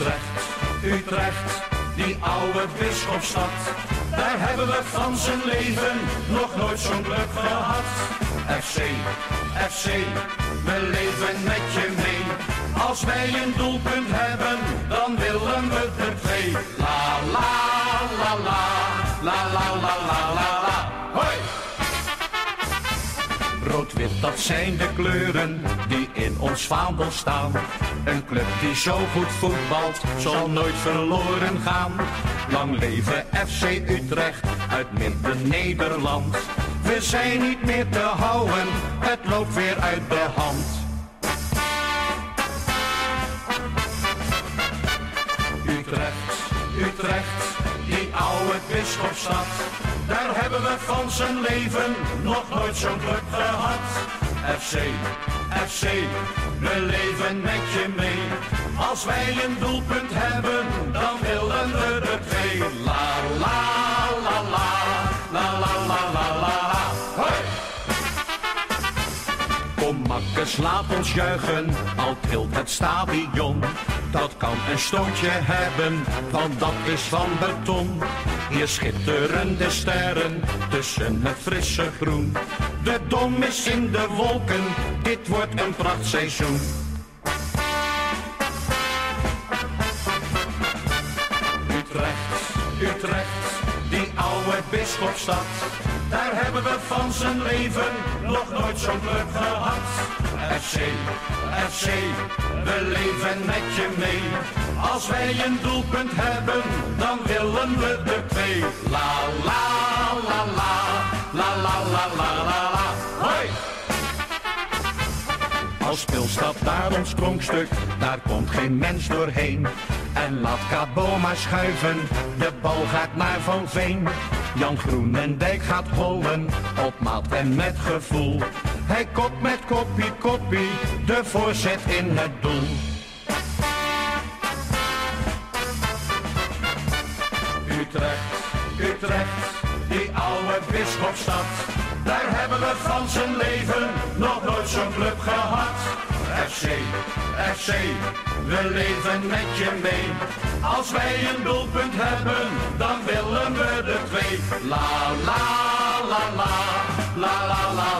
Utrecht, die oude bisschopstad. Daar hebben we van zijn leven nog nooit zo'n geluk gehad. FC, FC, we leven met je mee. Als wij een doelpunt hebben, dan willen we er twee. La la la la, la la la la la la. Hoi! Rood-wit, dat zijn de kleuren die ons vaandel staan. Een club die zo goed voetbalt, zal nooit verloren gaan. Lang leven FC Utrecht uit midden-Nederland. We zijn niet meer te houden, het loopt weer uit de hand. Utrecht, Utrecht, die oude bisschopstad. Daar hebben we van zijn leven nog nooit zo'n geluk gehad. FC, FC, we leven met je mee. Als wij een doelpunt hebben, dan willen we er twee. La la la la, la la la la la la. Hoi! Kom makkers, laat ons juichen, al trilt het stadion. Dat kan een stootje hebben, want dat is van beton. Hier schitteren de sterren tussen het frisse groen. De dom is in de wolken, dit wordt een prachtseizoen. Utrecht, Utrecht, die oude bisschopstad. Daar hebben we van zijn leven nog nooit zo'n geluk gehad. FC, FC, we leven met je mee. Als wij een doelpunt hebben, dan willen we er twee. La la Als speelstad naar ons pronkstuk, daar komt geen mens doorheen. En laat Cabo maar schuiven, de bal gaat naar Van Veen. Jan Groenendijk gaat hollen, op maat en met gevoel. Hij kopt met koppie koppie, de voorzet in het doel. Utrecht, Utrecht, die oude bisschopstad. Daar hebben we van zijn leven nog nooit zo'n club gehad. FC, FC, we leven met je mee. Als wij een doelpunt hebben, dan willen we er twee. La la la la, la la la